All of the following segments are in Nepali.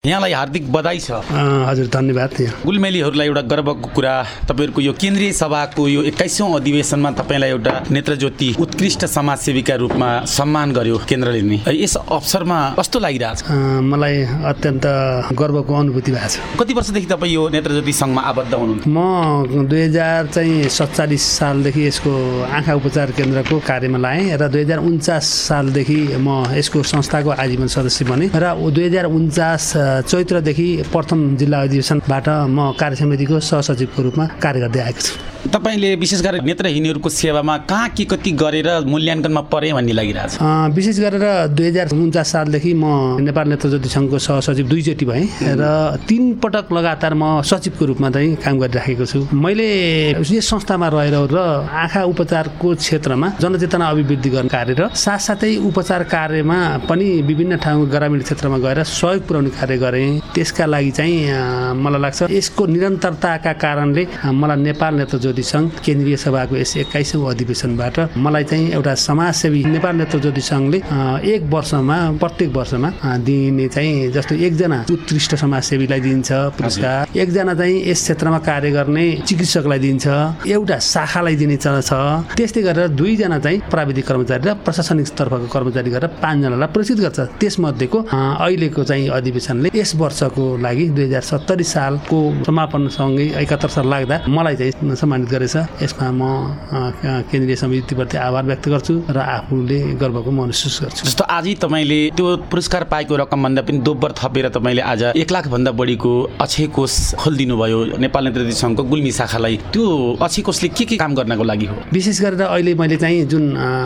यहाँलाई हार्दिक बधाई छ। हजुर धन्यवाद गुलमेलीहरूलाई एउटा गर्वको कुरा तपाईँहरूको यो केन्द्रीय सभाको यो एक्काइसौँ अधिवेशनमा तपाईँलाई एउटा नेत्रज्योति उत्कृष्ट समाजसेवीका रूपमा सम्मान गर्यो केन्द्रले नै। यस अवसरमा कस्तो लागिरहेछ? मलाई अत्यन्त गर्वको अनुभूति भएको छ। कति वर्षदेखि तपाईँ यो नेत्रज्योति सङ्घमा आबद्ध हुनुहुन्छ? म दुई हजार चाहिँ सत्तालिस सालदेखि यसको आँखा उपचार केन्द्रको कार्यमा लाएँ र दुई हजार उन्चास सालदेखि म यसको संस्थाको आजीवन सदस्य बने र दुई हजार उन्चास चैत्रदेखि प्रथम जिल्ला अधिवेशनबाट म कार्य समितिको सहसचिवको रूपमा कार्य गर्दै आएको छु। तपाईँले विशेष गरेर नेत्रहीनहरूको सेवामा कहाँ के कति गरेर मूल्याङ्कनमा परे भन्ने लागिरहेछ? विशेष गरेर दुई हजार उन्चास सालदेखि म नेपाल नेत्रज्योति सङ्घको सहसचिव दुईचोटि भएँ र तिन पटक लगातार म सचिवको रूपमा चाहिँ काम गरिराखेको छु। मैले यस संस्थामा रहेर र आँखा उपचारको क्षेत्रमा जनचेतना अभिवृद्धि गर्ने कार्य र साथसाथै उपचार कार्यमा पनि विभिन्न ठाउँ ग्रामीण क्षेत्रमा गएर सहयोग पुर्याउने कार्य गरेँ। त्यसका लागि चाहिँ मलाई लाग्छ यसको निरन्तरताका कारणले मलाई नेपाल नेत्र ज्योति सङ्घ केन्द्रीय सभाको यस एक्काइसौँ अधिवेशनबाट मलाई चाहिँ एउटा समाजसेवी नेपाल नेत्र ज्योति सङ्घले एक वर्षमा प्रत्येक वर्षमा दिने चाहिँ जस्तो एकजना उत्कृष्ट समाजसेवीलाई दिन्छ पुरस्कार। एकजना चाहिँ यस क्षेत्रमा कार्य गर्ने चिकित्सकलाई दिन्छ। एउटा शाखालाई दिने छ त्यस्तै गरेर दुईजना चाहिँ प्राविधिक कर्मचारी र प्रशासनिक तर्फको कर्मचारी गरेर पाँचजनालाई पुरस्कृत गर्छ। त्यसमध्येको अहिलेको चाहिँ अधिवेशनले यस वर्षको लागि दुई हजार सत्तरी सालको समापनसँगै एकात्तर साल लाग्दा मलाई चाहिँ सम्मान सम्मानित गरेछ। यसमा म केन्द्रीय समितिप्रति आभार व्यक्त गर्छु र आफूले गर्वको महसुस गर्छु। जस्तो आजै तपाईँले त्यो पुरस्कार पाएको रकमभन्दा पनि दोब्बर थपेर तपाईँले आज एक लाखभन्दा बढीको अक्षय कोष खोलिदिनु भयो नेपाल नेतृत्व सङ्घको गुल्मी शाखालाई। त्यो अक्षय कोषले के के काम गर्नको लागि हो? विशेष गरेर अहिले मैले चाहिँ जुन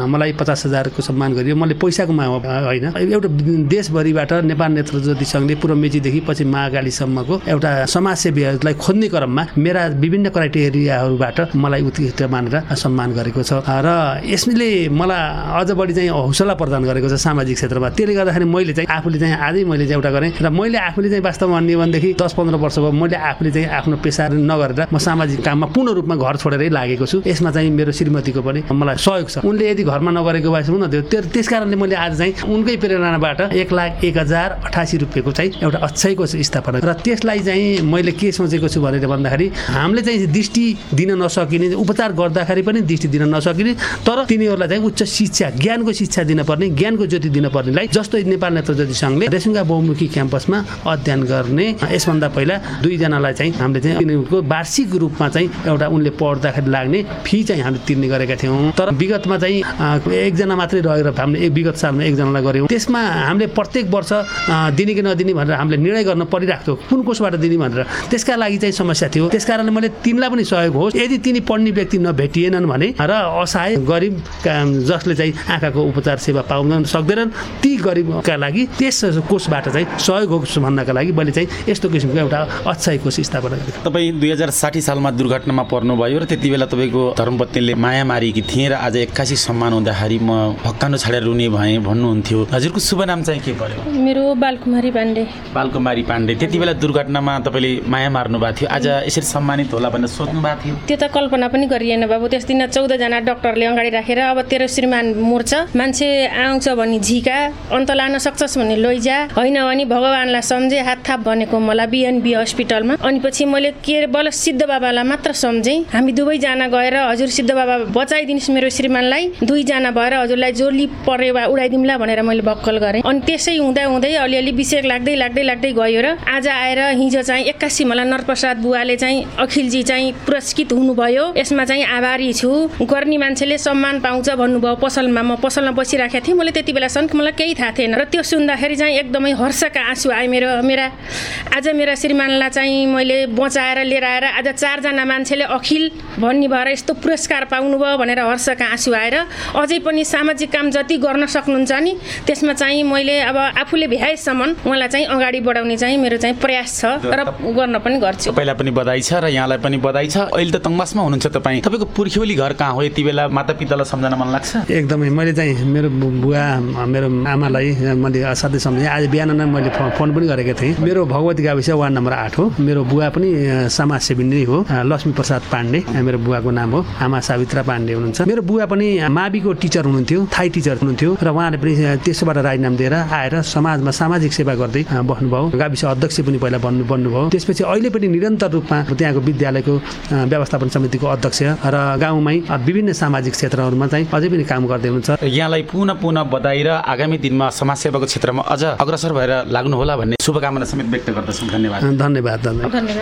मलाई पचास हजारको सम्मान गरियो मैले पैसाको होइन। एउटा देशभरिबाट नेपाल नेतृत्व सङ्घले पूर्व मेचीदेखि पछि महाकालीसम्मको एउटा समाजसेवीहरूलाई खोज्ने क्रममा मेरा विभिन्न क्राइटेरियाहरू बाट मलाई उत्कृष्ट मानेर सम्मान गरेको छ। र यसले मलाई अझ बढी चाहिँ हौसला प्रदान गरेको छ सामाजिक क्षेत्रमा। त्यसले गर्दाखेरि मैले चाहिँ आफूले चाहिँ आजै मैले चाहिँ एउटा गरेँ। र मैले आफूले चाहिँ वास्तवमा भन्ने भनेदेखि दस पन्ध्र वर्ष भयो मैले आफूले चाहिँ आफ्नो पेसा नगरेर म सामाजिक काममा पूर्ण रूपमा घर छोडेरै लागेको छु। यसमा चाहिँ मेरो श्रीमतीको पनि मलाई सहयोग छ। उनले यदि घरमा नगरेको भए त्यो त्यस कारणले मैले आज चाहिँ उनकै प्रेरणाबाट एक लाख एक हजार अठासी रुपियाँको चाहिँ एउटा अक्षयको स्थापना र त्यसलाई चाहिँ मैले के सोचेको छु भनेर भन्दाखेरि हामीले चाहिँ दृष्टि दिन नसकिने उपचार गर्दाखेरि पनि दृष्टि दिन नसकिने तर तिनीहरूलाई चाहिँ उच्च शिक्षा ज्ञानको शिक्षा दिनपर्ने ज्ञानको ज्योति दिनपर्नेलाई जस्तो नेपाल नेत्र ज्योति सङ्घले रेसुङ्गा बहुमुखी क्याम्पसमा अध्ययन गर्ने यसभन्दा पहिला दुईजनालाई चाहिँ हामीले चाहिँ तिनीहरूको वार्षिक रूपमा चाहिँ एउटा उनले पढ्दाखेरि लाग्ने फी चाहिँ हामीले तिर्ने गरेका थियौँ। तर विगतमा चाहिँ एकजना मात्रै रहेर हामीले विगत सालमा एकजनालाई गऱ्यौँ। त्यसमा हामीले प्रत्येक वर्ष दिने कि नदिने भनेर हामीले निर्णय गर्न परिरहेको थियो कुन कोषबाट दिने भनेर। त्यसका लागि चाहिँ समस्या थियो। त्यस कारणले मैले तिमीलाई पनि सहयोग होस्। यदि तिनी पढ्ने व्यक्ति नभेटिएनन् भने र असहाय गरिब जसले चाहिँ आँखाको उपचार सेवा पाउन सक्दैनन् ती गरिबका लागि त्यस कोषबाट चाहिँ सहयोग होस् भन्नका लागि मैले चाहिँ यस्तो किसिमको एउटा अक्षय कोष स्थापना गरेँ तपाईँ दुई हजार साठी सालमा दुर्घटनामा पर्नुभयो र त्यति बेला तपाईँको धर्मपत्नीले माया मारेकी थिएँ र आज एक्कासी सम्मान हुँदाखेरि म भक्कानो छाडेर रुने भएँ भन्नुहुन्थ्यो। हजुरको शुभ नाम चाहिँ के पर्यो? मेरो बालकुमारी पाण्डे। बालकुमारी पाण्डे। त्यति बेला दुर्घटनामा तपाईँले माया मार्नु भएको थियो। आज यसरी सम्मानित होला भनेर सोध्नु भएको थियो। त्यो त कल्पना पनि गरिएन बाबु। त्यस दिन चौधजना डक्टरले अगाडि राखेर अब तेरो श्रीमान मुर्छ। मान्छे आउँछ भने झिका अन्त लान सक्छस् भने लैजा। होइन भने भगवान्लाई सम्झे हात थाप भनेको मलाई बिएनबी हस्पिटलमा। अनि पछि मैले के बल सिद्ध बाबालाई मात्र सम्झेँ। हामी दुवैजना गएर हजुर सिद्ध बाबा बचाइदिनुहोस् मेरो श्रीमानलाई। दुईजना भएर हजुरलाई जोली परे वा उडाइदिउँला भनेर मैले भक्कल गरेँ। अनि त्यसै हुँदा हुँदै अलिअलि विषेक लाग्दै लाग्दै लाग्दै गयो र आज आएर हिजो चाहिँ एक्कासी मलाई नरप्रसाद बुवाले चाहिँ अखिलजी चाहिँ पुरस्कृत हुनुभयो यसमा चाहिँ आभारी छु गर्ने मान्छेले सम्मान पाउँछ भन्नुभयो पसलमा म पसलमा बसिराखेको थिएँ मैले त्यति बेलासम्म मलाई केही थाहा थिएन र त्यो सुन्दाखेरि चाहिँ एकदमै हर्षका आँसु आयो मेरो मेरा आज मेरा श्रीमानलाई चाहिँ मैले बचाएर लिएर आएर आज चारजना मान्छेले अखिल भन्ने भएर यस्तो पुरस्कार पाउनुभयो भनेर हर्षका आँसु आएर अझै पनि सामाजिक काम जति गर्न सक्नुहुन्छ नि त्यसमा चाहिँ मैले अब आफूले भ्याएसम्म उहाँलाई चाहिँ अगाडि बढाउने चाहिँ मेरो चाहिँ प्रयास छ र गर्न पनि गर्छु पहिला पनि बधाई छ र यहाँलाई पनि बधाई छ अहिले त तङ्मासमा हुनुहुन्छ तपाईँ? तपाईँको पुर्ख्यौली घर कहाँ हो? यति बेला माता पितालाई सम्झना मन लाग्छ? एकदमै मैले चाहिँ मेरो बुवा मेरो आमालाई मैले असाध्यै सम्झेँ। आज बिहान नै मैले फोन पनि गरेको थिएँ। मेरो भगवती गाविस वार्ड नम्बर आठ हो। मेरो बुवा पनि समाजसेवी नै हो। लक्ष्मी प्रसाद पाण्डे मेरो बुवाको नाम हो। आमा सावित्रा पाण्डे हुनुहुन्छ। मेरो बुवा पनि माविको टिचर हुनुहुन्थ्यो थाई टिचर हुनुहुन्थ्यो। र उहाँले पनि त्यसबाट राजीनामा दिएर आएर समाजमा सामाजिक सेवा गर्दै बस्नुभयो। गाविस अध्यक्ष पनि पहिला बन्नु बन्नुभयो। त्यसपछि अहिले पनि निरन्तर रूपमा त्यहाँको विद्यालयको अ, व्यवस्थापन समितिको अध्यक्ष र गाउँमै विभिन्न सामाजिक क्षेत्रहरूमा चाहिँ अझै पनि काम गर्दै हुनुहुन्छ। यहाँलाई पुनः पुनः बधाई र आगामी दिनमा समाजसेवाको क्षेत्रमा अझ अग्रसर भएर लाग्नुहोला भन्ने शुभकामना समेत व्यक्त गर्दछौँ। धन्यवाद। धन्यवाद धन्यवाद। धन्यवाद।